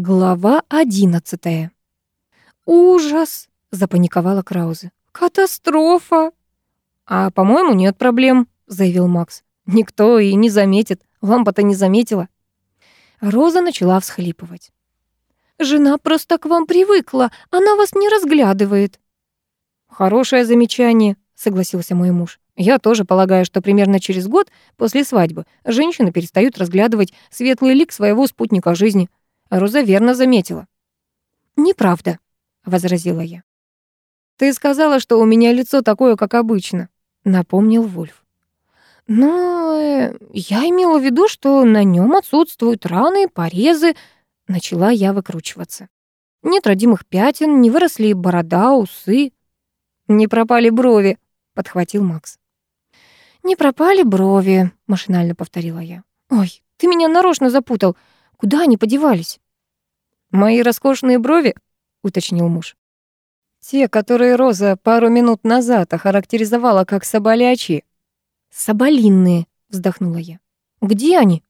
Глава одиннадцатая. «Ужас!» — запаниковала Краузе. «Катастрофа!» «А, по-моему, нет проблем», — заявил Макс. «Никто и не заметит. Лампа-то не заметила». Роза начала всхлипывать. «Жена просто к вам привыкла. Она вас не разглядывает». «Хорошее замечание», — согласился мой муж. «Я тоже полагаю, что примерно через год после свадьбы женщины перестают разглядывать светлый лик своего спутника жизни. Роза верно заметила. «Неправда», — возразила я. «Ты сказала, что у меня лицо такое, как обычно», — напомнил Вульф. «Но э, я имела в виду, что на нем отсутствуют раны, порезы», — начала я выкручиваться. «Нет родимых пятен, не выросли борода, усы». «Не пропали брови», — подхватил Макс. «Не пропали брови», — машинально повторила я. «Ой, ты меня нарочно запутал. Куда они подевались? Мои роскошные брови, уточнил муж. Те, которые Роза пару минут назад охарактеризовала как соболячьи. Соболинные, вздохнула я. Где они?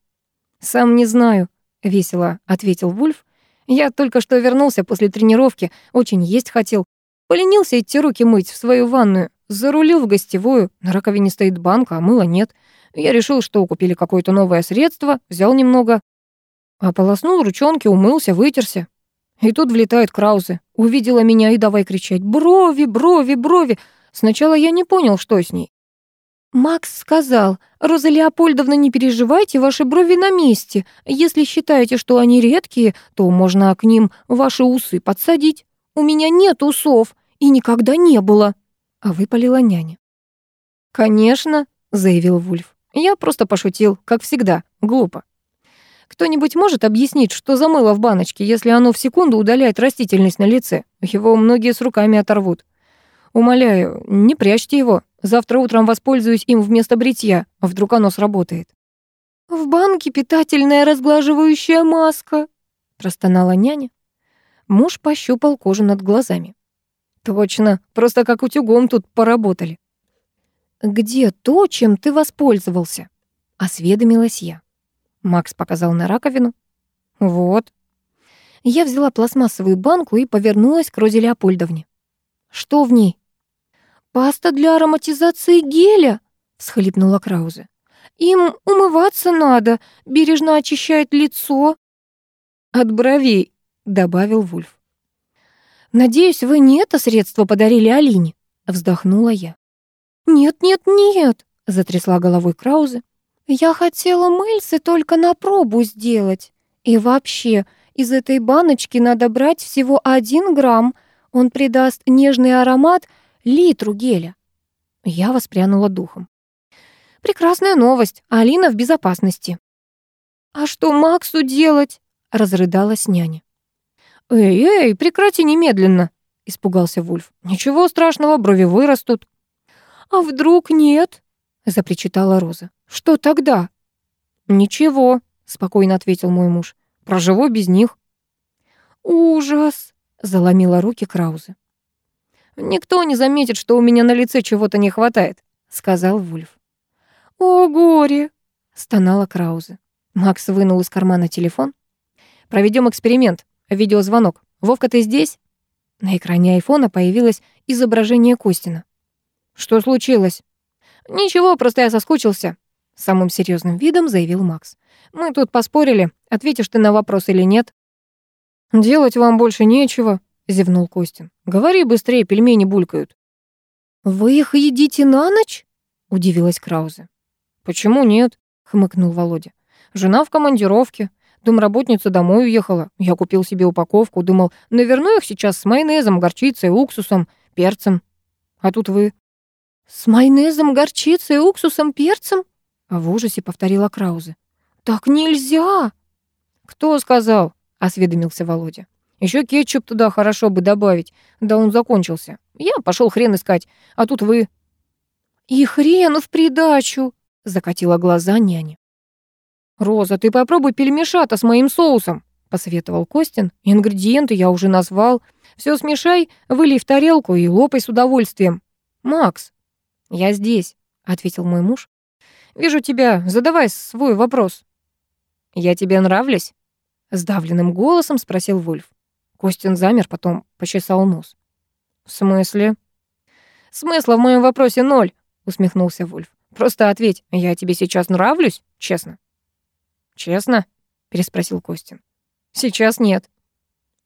Сам не знаю, весело ответил Вульф. Я только что вернулся после тренировки, очень есть хотел. Поленился идти руки мыть в свою ванную. Зарулил в гостевую, на раковине стоит банка, а мыла нет. Я решил, что купили какое-то новое средство, взял немного, Ополоснул ручонки, умылся, вытерся. И тут влетает Краузе. Увидела меня и давай кричать «Брови, брови, брови!» Сначала я не понял, что с ней. «Макс сказал, Роза Леопольдовна, не переживайте, ваши брови на месте. Если считаете, что они редкие, то можно к ним ваши усы подсадить. У меня нет усов и никогда не было», — а выпалила няня. «Конечно», — заявил Вульф. «Я просто пошутил, как всегда, глупо. Кто-нибудь может объяснить, что за мыло в баночке, если оно в секунду удаляет растительность на лице? Его многие с руками оторвут. Умоляю, не прячьте его. Завтра утром воспользуюсь им вместо бритья, а вдруг оно сработает. «В банке питательная разглаживающая маска», — простонала няня. Муж пощупал кожу над глазами. «Точно, просто как утюгом тут поработали». «Где то, чем ты воспользовался?» — осведомилась я. Макс показал на раковину. Вот. Я взяла пластмассовую банку и повернулась к Розе Леопольдовне. Что в ней? Паста для ароматизации геля, всхлипнула Краузе. Им умываться надо, бережно очищает лицо. От бровей, добавил Вульф. Надеюсь, вы не это средство подарили Алине, вздохнула я. Нет, нет, нет, затрясла головой Краузе. Я хотела мыльцы только на пробу сделать. И вообще, из этой баночки надо брать всего один грамм. Он придаст нежный аромат литру геля. Я воспрянула духом. Прекрасная новость. Алина в безопасности. А что Максу делать? разрыдалась няня. Эй, эй, прекрати немедленно, испугался Вульф. Ничего страшного, брови вырастут. А вдруг нет? запричитала Роза. Что тогда? Ничего, спокойно ответил мой муж. Проживу без них. Ужас, заломила руки Краузе. Никто не заметит, что у меня на лице чего-то не хватает, сказал Вульф. О, горе, стонала Краузе. Макс вынул из кармана телефон. Проведем эксперимент. Видеозвонок. Вовка, ты здесь? На экране айфона появилось изображение Костина. Что случилось? «Ничего, просто я соскучился», — самым серьезным видом заявил Макс. «Мы тут поспорили, ответишь ты на вопрос или нет». «Делать вам больше нечего», — зевнул Костин. «Говори быстрее, пельмени булькают». «Вы их едите на ночь?» — удивилась Краузе. «Почему нет?» — хмыкнул Володя. «Жена в командировке. Домработница домой уехала. Я купил себе упаковку, думал, наверну их сейчас с майонезом, горчицей, уксусом, перцем. А тут вы. «С майонезом, горчицей, уксусом, перцем?» В ужасе повторила Краузе. «Так нельзя!» «Кто сказал?» — осведомился Володя. Еще кетчуп туда хорошо бы добавить. Да он закончился. Я пошел хрен искать, а тут вы...» «И хрен в придачу!» — закатила глаза няня. «Роза, ты попробуй пельмешата с моим соусом», — посоветовал Костин. «Ингредиенты я уже назвал. Все смешай, вылей в тарелку и лопай с удовольствием. Макс, «Я здесь», — ответил мой муж. «Вижу тебя. Задавай свой вопрос». «Я тебе нравлюсь?» Сдавленным голосом спросил Вульф. Костин замер, потом почесал нос. «В смысле?» «Смысла в моем вопросе ноль», — усмехнулся Вульф. «Просто ответь, я тебе сейчас нравлюсь, честно?» «Честно?» — переспросил Костин. «Сейчас нет».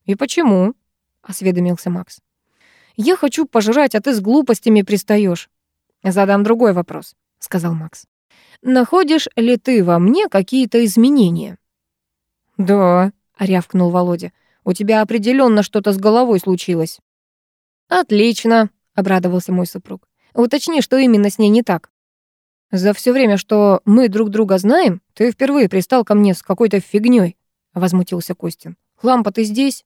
«И почему?» — осведомился Макс. «Я хочу пожрать, а ты с глупостями пристаешь. «Задам другой вопрос», — сказал Макс. «Находишь ли ты во мне какие-то изменения?» «Да», — рявкнул Володя. «У тебя определенно что-то с головой случилось». «Отлично», — обрадовался мой супруг. «Уточни, что именно с ней не так». «За все время, что мы друг друга знаем, ты впервые пристал ко мне с какой-то фигней, возмутился Костин. «Лампа, ты здесь?»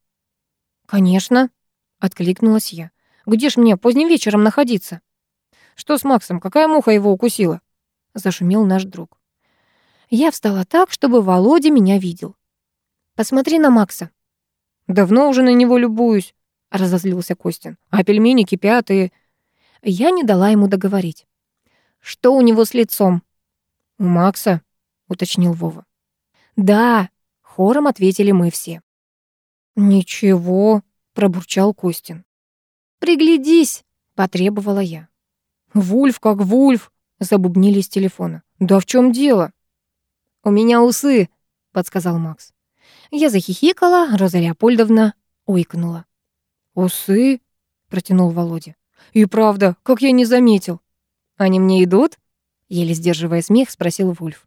«Конечно», — откликнулась я. «Где ж мне поздним вечером находиться?» «Что с Максом? Какая муха его укусила?» Зашумел наш друг. Я встала так, чтобы Володя меня видел. «Посмотри на Макса». «Давно уже на него любуюсь», — разозлился Костин. «А пельмени кипят и...» Я не дала ему договорить. «Что у него с лицом?» «У Макса», — уточнил Вова. «Да», — хором ответили мы все. «Ничего», — пробурчал Костин. «Приглядись», — потребовала я. «Вульф как Вульф», — забубнили с телефона. «Да в чем дело?» «У меня усы», — подсказал Макс. Я захихикала, Роза Леопольдовна ойкнула. «Усы?» — протянул Володя. «И правда, как я не заметил». «Они мне идут?» — еле сдерживая смех, спросил Вульф.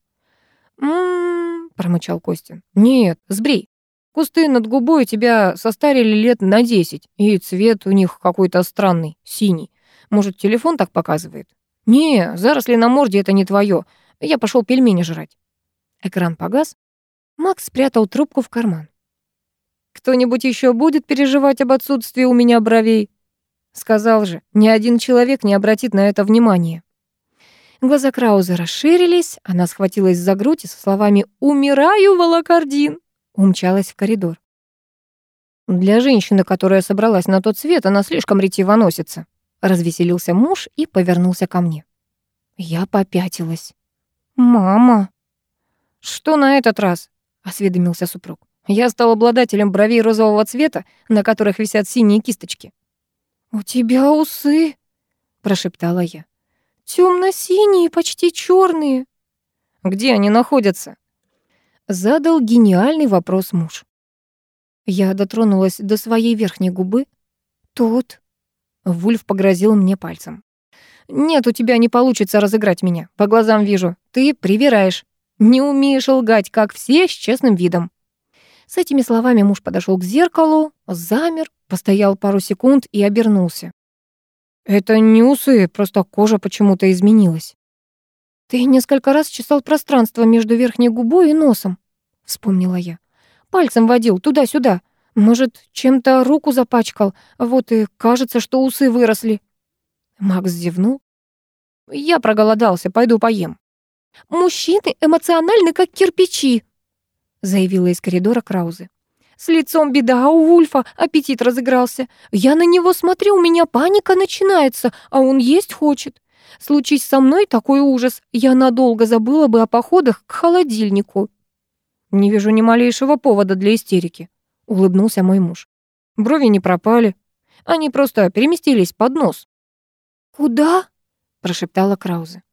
«М-м-м», промычал Костин. «Нет, сбрей. Кусты над губой тебя состарили лет на десять, и цвет у них какой-то странный, синий. Может, телефон так показывает? Не, заросли на морде — это не твое. Я пошел пельмени жрать. Экран погас. Макс спрятал трубку в карман. «Кто-нибудь еще будет переживать об отсутствии у меня бровей?» Сказал же, ни один человек не обратит на это внимания. Глаза Крауза расширились, она схватилась за грудь и со словами «Умираю, волокордин!» умчалась в коридор. Для женщины, которая собралась на тот свет, она слишком ретиво носится. Развеселился муж и повернулся ко мне. Я попятилась. «Мама!» «Что на этот раз?» — осведомился супруг. «Я стал обладателем бровей розового цвета, на которых висят синие кисточки». «У тебя усы!» — прошептала я. «Тёмно-синие, почти черные. «Где они находятся?» Задал гениальный вопрос муж. Я дотронулась до своей верхней губы. «Тут», Вульф погрозил мне пальцем. «Нет, у тебя не получится разыграть меня. По глазам вижу. Ты привираешь. Не умеешь лгать, как все, с честным видом». С этими словами муж подошел к зеркалу, замер, постоял пару секунд и обернулся. «Это не усы, просто кожа почему-то изменилась». «Ты несколько раз чесал пространство между верхней губой и носом», — вспомнила я. «Пальцем водил туда-сюда. Может, чем-то руку запачкал, вот и кажется, что усы выросли. Макс зевнул. Я проголодался, пойду поем. Мужчины эмоциональны, как кирпичи, заявила из коридора Краузе. С лицом беда, а у Вульфа аппетит разыгрался. Я на него смотрю, у меня паника начинается, а он есть хочет. Случись со мной такой ужас, я надолго забыла бы о походах к холодильнику. Не вижу ни малейшего повода для истерики, улыбнулся мой муж. Брови не пропали. Они просто переместились под нос. «Куда?» — прошептала Краузе.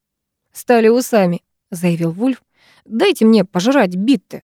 «Стали усами», — заявил Вульф. «Дайте мне пожрать битты».